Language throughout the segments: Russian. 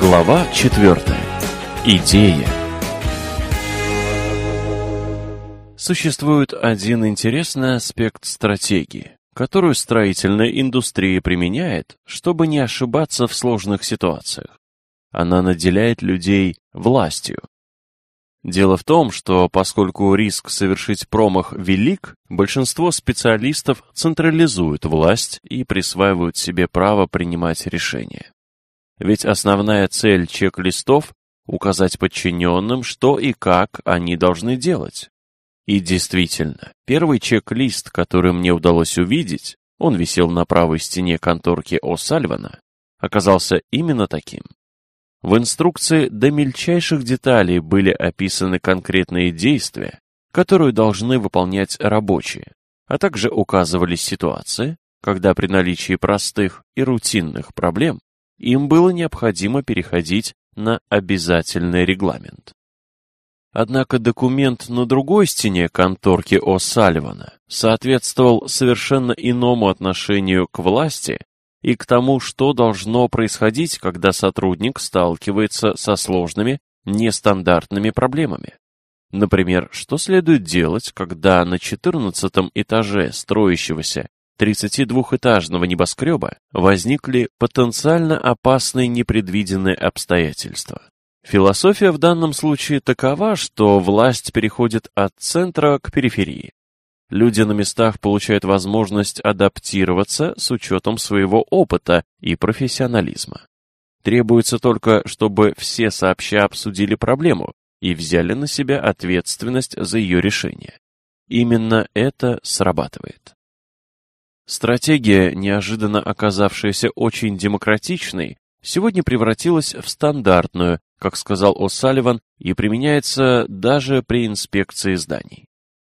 Глава 4. Идея. Существует один интересный аспект стратегии, которую строительная индустрия применяет, чтобы не ошибаться в сложных ситуациях. Она наделяет людей властью. Дело в том, что поскольку риск совершить промах велик, большинство специалистов централизуют власть и присваивают себе право принимать решения. Ведь основная цель чек-листов – указать подчиненным, что и как они должны делать. И действительно, первый чек-лист, который мне удалось увидеть, он висел на правой стене конторки О'Сальвана, оказался именно таким. В инструкции до мельчайших деталей были описаны конкретные действия, которые должны выполнять рабочие, а также указывались ситуации, когда при наличии простых и рутинных проблем им было необходимо переходить на обязательный регламент. Однако документ на другой стене конторки О'Салливана соответствовал совершенно иному отношению к власти и к тому, что должно происходить, когда сотрудник сталкивается со сложными, нестандартными проблемами. Например, что следует делать, когда на 14 этаже строящегося 32-этажного небоскреба возникли потенциально опасные непредвиденные обстоятельства. Философия в данном случае такова, что власть переходит от центра к периферии. Люди на местах получают возможность адаптироваться с учетом своего опыта и профессионализма. Требуется только, чтобы все сообща обсудили проблему и взяли на себя ответственность за ее решение. Именно это срабатывает. Стратегия, неожиданно оказавшаяся очень демократичной, сегодня превратилась в стандартную, как сказал О'Салливан, и применяется даже при инспекции зданий.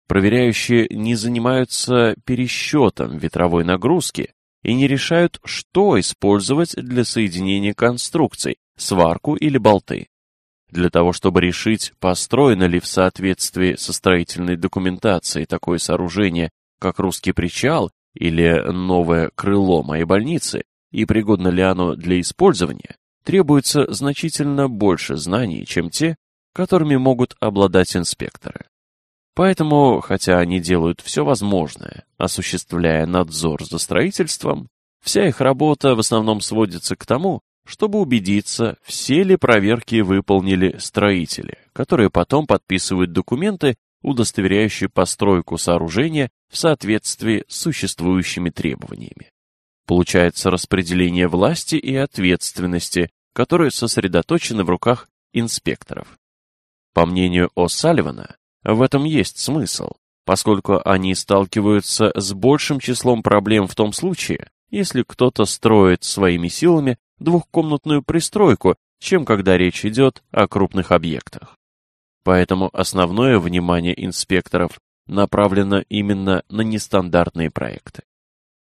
Проверяющие не занимаются пересчетом ветровой нагрузки и не решают, что использовать для соединения конструкций, сварку или болты. Для того, чтобы решить, построено ли в соответствии со строительной документацией такое сооружение, как русский причал или новое крыло моей больницы, и пригодно ли оно для использования, требуется значительно больше знаний, чем те, которыми могут обладать инспекторы. Поэтому, хотя они делают все возможное, осуществляя надзор за строительством, вся их работа в основном сводится к тому, чтобы убедиться, все ли проверки выполнили строители, которые потом подписывают документы, удостоверяющие постройку сооружения в соответствии с существующими требованиями. Получается распределение власти и ответственности, которые сосредоточены в руках инспекторов. По мнению О'Салливана, в этом есть смысл, поскольку они сталкиваются с большим числом проблем в том случае, если кто-то строит своими силами двухкомнатную пристройку, чем когда речь идет о крупных объектах. Поэтому основное внимание инспекторов направлена именно на нестандартные проекты.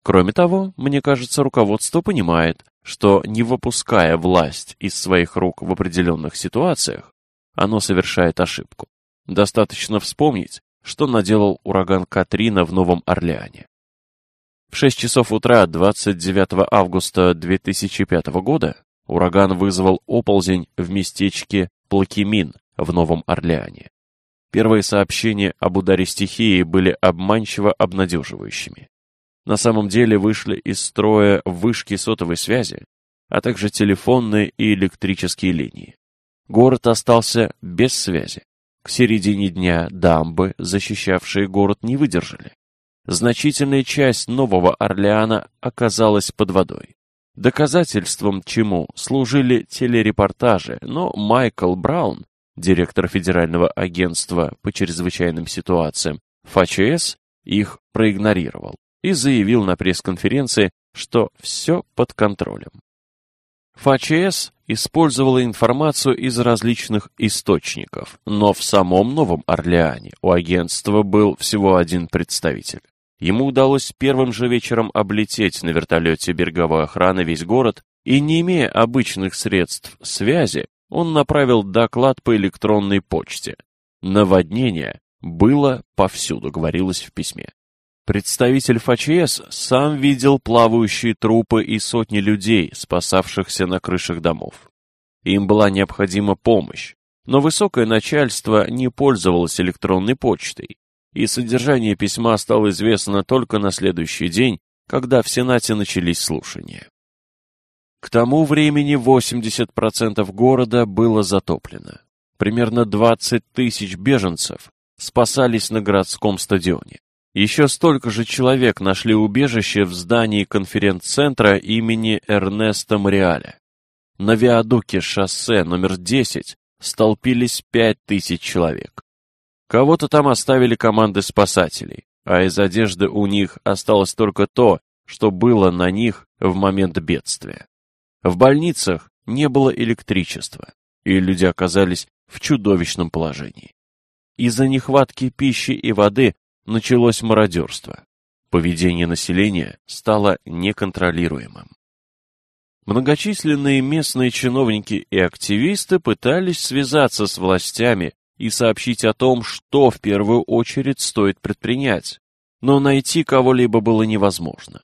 Кроме того, мне кажется, руководство понимает, что не выпуская власть из своих рук в определенных ситуациях, оно совершает ошибку. Достаточно вспомнить, что наделал ураган Катрина в Новом Орлеане. В 6 часов утра 29 августа 2005 года ураган вызвал оползень в местечке Плакемин в Новом Орлеане. Первые сообщения об ударе стихии были обманчиво обнадеживающими. На самом деле вышли из строя вышки сотовой связи, а также телефонные и электрические линии. Город остался без связи. К середине дня дамбы, защищавшие город, не выдержали. Значительная часть Нового Орлеана оказалась под водой. Доказательством чему служили телерепортажи, но Майкл Браун директор Федерального агентства по чрезвычайным ситуациям ФАЧС, их проигнорировал и заявил на пресс-конференции, что все под контролем. ФАЧС использовала информацию из различных источников, но в самом Новом Орлеане у агентства был всего один представитель. Ему удалось первым же вечером облететь на вертолете береговой охраны весь город и, не имея обычных средств связи, он направил доклад по электронной почте. Наводнение было повсюду, говорилось в письме. Представитель ФАЧС сам видел плавающие трупы и сотни людей, спасавшихся на крышах домов. Им была необходима помощь, но высокое начальство не пользовалось электронной почтой, и содержание письма стало известно только на следующий день, когда в Сенате начались слушания. К тому времени 80% города было затоплено. Примерно 20 тысяч беженцев спасались на городском стадионе. Еще столько же человек нашли убежище в здании конференц-центра имени Эрнеста Мариаля. На виадуке шоссе номер 10 столпились 5000 человек. Кого-то там оставили команды спасателей, а из одежды у них осталось только то, что было на них в момент бедствия. В больницах не было электричества, и люди оказались в чудовищном положении. Из-за нехватки пищи и воды началось мародерство. Поведение населения стало неконтролируемым. Многочисленные местные чиновники и активисты пытались связаться с властями и сообщить о том, что в первую очередь стоит предпринять, но найти кого-либо было невозможно.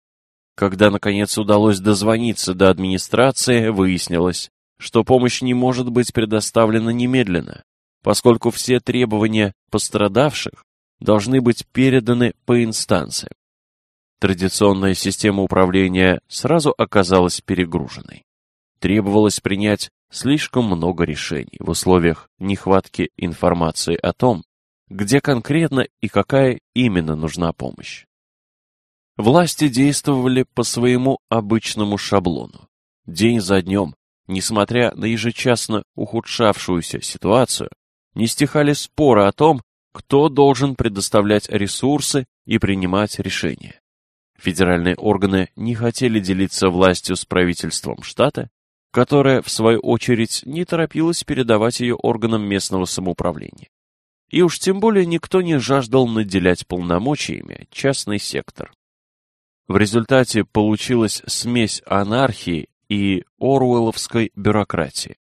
Когда, наконец, удалось дозвониться до администрации, выяснилось, что помощь не может быть предоставлена немедленно, поскольку все требования пострадавших должны быть переданы по инстанциям. Традиционная система управления сразу оказалась перегруженной. Требовалось принять слишком много решений в условиях нехватки информации о том, где конкретно и какая именно нужна помощь. Власти действовали по своему обычному шаблону. День за днем, несмотря на ежечасно ухудшавшуюся ситуацию, не стихали споры о том, кто должен предоставлять ресурсы и принимать решения. Федеральные органы не хотели делиться властью с правительством штата, которое, в свою очередь, не торопилось передавать ее органам местного самоуправления. И уж тем более никто не жаждал наделять полномочиями частный сектор. В результате получилась смесь анархии и оруэлловской бюрократии.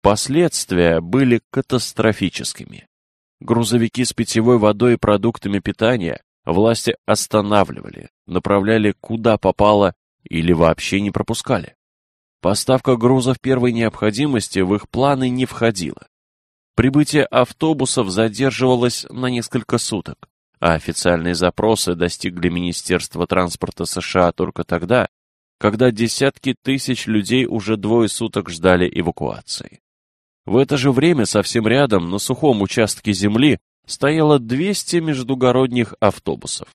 Последствия были катастрофическими. Грузовики с питьевой водой и продуктами питания власти останавливали, направляли куда попало или вообще не пропускали. Поставка грузов первой необходимости в их планы не входила. Прибытие автобусов задерживалось на несколько суток а официальные запросы достигли Министерства транспорта США только тогда, когда десятки тысяч людей уже двое суток ждали эвакуации. В это же время совсем рядом, на сухом участке земли, стояло 200 междугородних автобусов.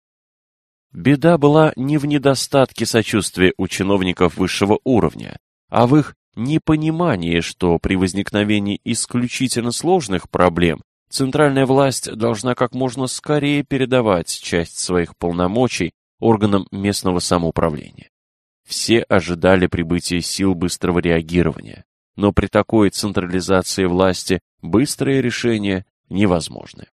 Беда была не в недостатке сочувствия у чиновников высшего уровня, а в их непонимании, что при возникновении исключительно сложных проблем Центральная власть должна как можно скорее передавать часть своих полномочий органам местного самоуправления. Все ожидали прибытия сил быстрого реагирования, но при такой централизации власти быстрые решения невозможны.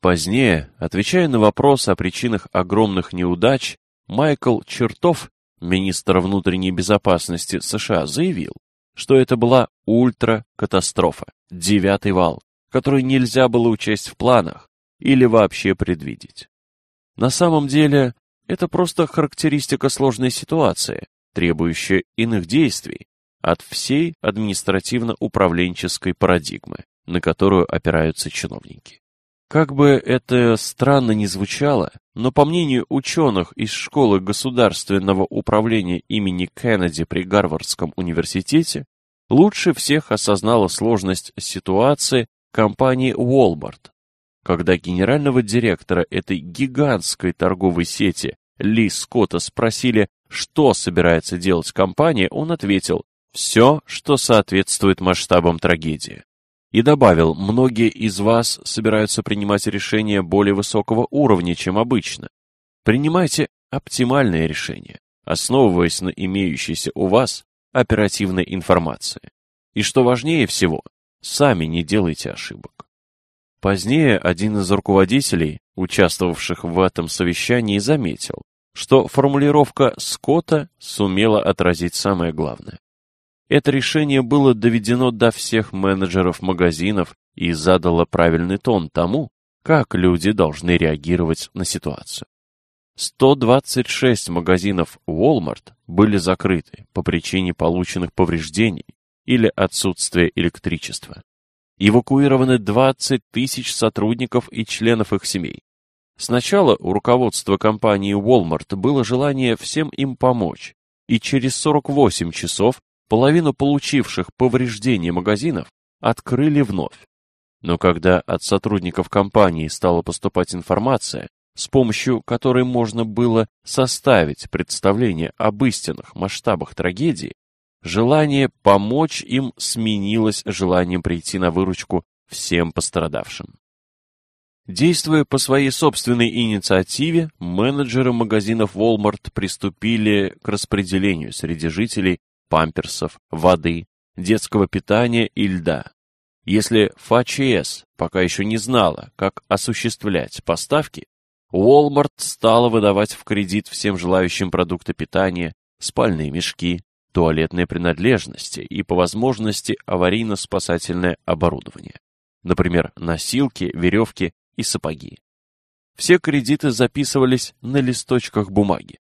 Позднее, отвечая на вопрос о причинах огромных неудач, Майкл Чертов, министр внутренней безопасности США, заявил, что это была ультракатастрофа, девятый вал, который нельзя было учесть в планах или вообще предвидеть. На самом деле, это просто характеристика сложной ситуации, требующая иных действий от всей административно-управленческой парадигмы, на которую опираются чиновники. Как бы это странно ни звучало, но по мнению ученых из Школы государственного управления имени Кеннеди при Гарвардском университете, лучше всех осознала сложность ситуации компании Walmart, когда генерального директора этой гигантской торговой сети Ли Скотта спросили, что собирается делать компания, он ответил «все, что соответствует масштабам трагедии». И добавил, многие из вас собираются принимать решения более высокого уровня, чем обычно. Принимайте оптимальные решения, основываясь на имеющейся у вас оперативной информации. И что важнее всего, сами не делайте ошибок. Позднее один из руководителей, участвовавших в этом совещании, заметил, что формулировка Скотта сумела отразить самое главное. Это решение было доведено до всех менеджеров магазинов и задало правильный тон тому, как люди должны реагировать на ситуацию. 126 магазинов Walmart были закрыты по причине полученных повреждений или отсутствия электричества. Эвакуированы 20 тысяч сотрудников и членов их семей. Сначала у руководства компании Walmart было желание всем им помочь, и через 48 часов половину получивших повреждения магазинов открыли вновь. Но когда от сотрудников компании стала поступать информация, с помощью которой можно было составить представление об истинных масштабах трагедии, желание помочь им сменилось желанием прийти на выручку всем пострадавшим. Действуя по своей собственной инициативе, менеджеры магазинов Walmart приступили к распределению среди жителей памперсов, воды, детского питания и льда. Если ФАЧС пока еще не знала, как осуществлять поставки, Walmart стала выдавать в кредит всем желающим продукты питания, спальные мешки, туалетные принадлежности и, по возможности, аварийно-спасательное оборудование. Например, носилки, веревки и сапоги. Все кредиты записывались на листочках бумаги.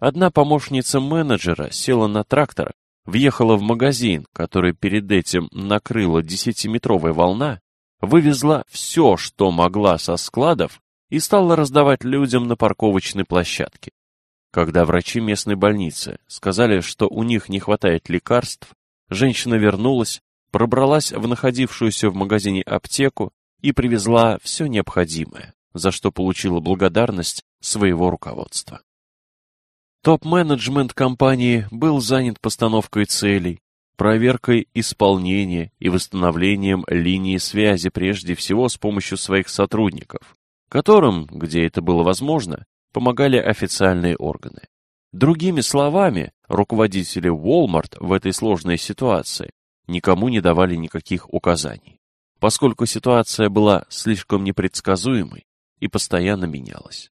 Одна помощница менеджера села на трактор, въехала в магазин, который перед этим накрыла десятиметровая волна, вывезла все, что могла со складов и стала раздавать людям на парковочной площадке. Когда врачи местной больницы сказали, что у них не хватает лекарств, женщина вернулась, пробралась в находившуюся в магазине аптеку и привезла все необходимое, за что получила благодарность своего руководства. Топ-менеджмент компании был занят постановкой целей, проверкой исполнения и восстановлением линии связи прежде всего с помощью своих сотрудников, которым, где это было возможно, помогали официальные органы. Другими словами, руководители Walmart в этой сложной ситуации никому не давали никаких указаний поскольку ситуация была слишком непредсказуемой и постоянно менялась.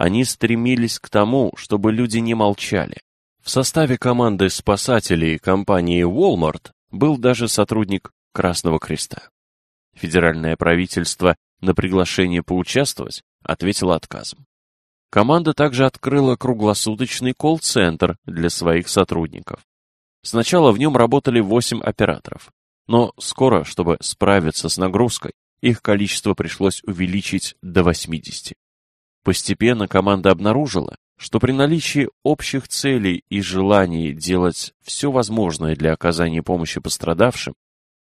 Они стремились к тому, чтобы люди не молчали. В составе команды спасателей компании Walmart был даже сотрудник Красного Креста. Федеральное правительство на приглашение поучаствовать ответило отказом. Команда также открыла круглосуточный колл-центр для своих сотрудников. Сначала в нем работали 8 операторов, но скоро, чтобы справиться с нагрузкой, их количество пришлось увеличить до 80. Постепенно команда обнаружила, что при наличии общих целей и желании делать все возможное для оказания помощи пострадавшим,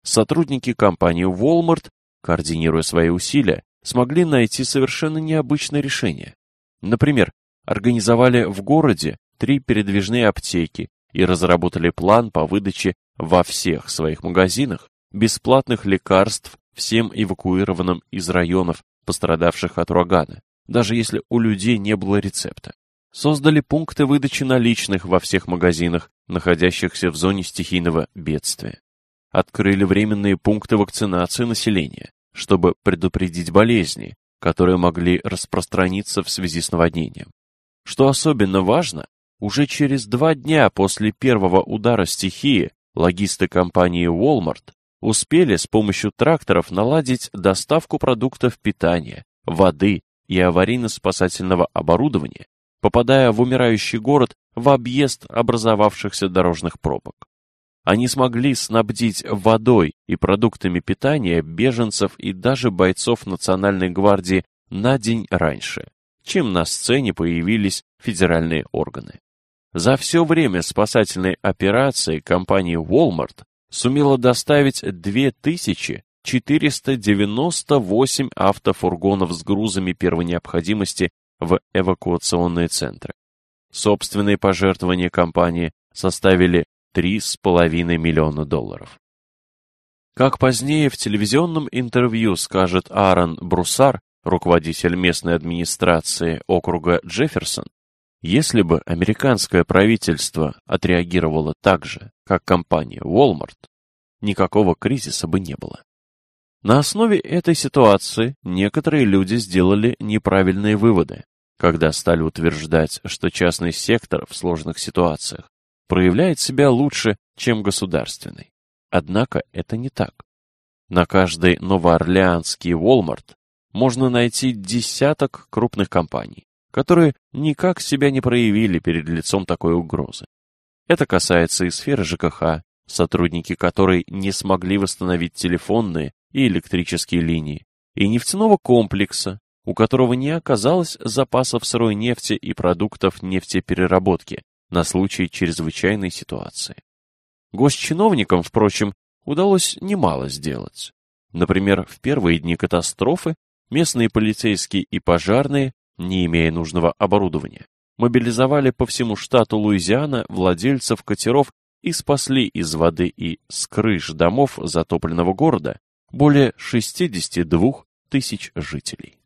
сотрудники компании Walmart, координируя свои усилия, смогли найти совершенно необычное решение. Например, организовали в городе три передвижные аптеки и разработали план по выдаче во всех своих магазинах бесплатных лекарств всем эвакуированным из районов, пострадавших от урагана, даже если у людей не было рецепта. Создали пункты выдачи наличных во всех магазинах, находящихся в зоне стихийного бедствия. Открыли временные пункты вакцинации населения, чтобы предупредить болезни, которые могли распространиться в связи с наводнением. Что особенно важно, уже через два дня после первого удара стихии Логисты компании Walmart успели с помощью тракторов наладить доставку продуктов питания, воды и аварийно-спасательного оборудования, попадая в умирающий город в объезд образовавшихся дорожных пробок. Они смогли снабдить водой и продуктами питания беженцев и даже бойцов Национальной гвардии на день раньше, чем на сцене появились федеральные органы. За все время спасательной операции компания Walmart сумела доставить 2498 автофургонов с грузами первой необходимости в эвакуационные центры. Собственные пожертвования компании составили 3,5 миллиона долларов. Как позднее в телевизионном интервью скажет Аарон Брусар, руководитель местной администрации округа Джефферсон, если бы американское правительство отреагировало так же, как компания Walmart, никакого кризиса бы не было. На основе этой ситуации некоторые люди сделали неправильные выводы, когда стали утверждать, что частный сектор в сложных ситуациях проявляет себя лучше, чем государственный. Однако это не так. На каждый новоорлеанский Walmart можно найти десяток крупных компаний, которые никак себя не проявили перед лицом такой угрозы. Это касается и сферы ЖКХ, сотрудники которой не смогли восстановить телефонные и электрические линии, и нефтяного комплекса, у которого не оказалось запасов сырой нефти и продуктов нефтепереработки на случай чрезвычайной ситуации. Госчиновникам, впрочем, удалось немало сделать. Например, в первые дни катастрофы местные полицейские и пожарные, не имея нужного оборудования, мобилизовали по всему штату Луизиана владельцев катеров и спасли из воды и с крыш домов затопленного города более 62 тысяч жителей.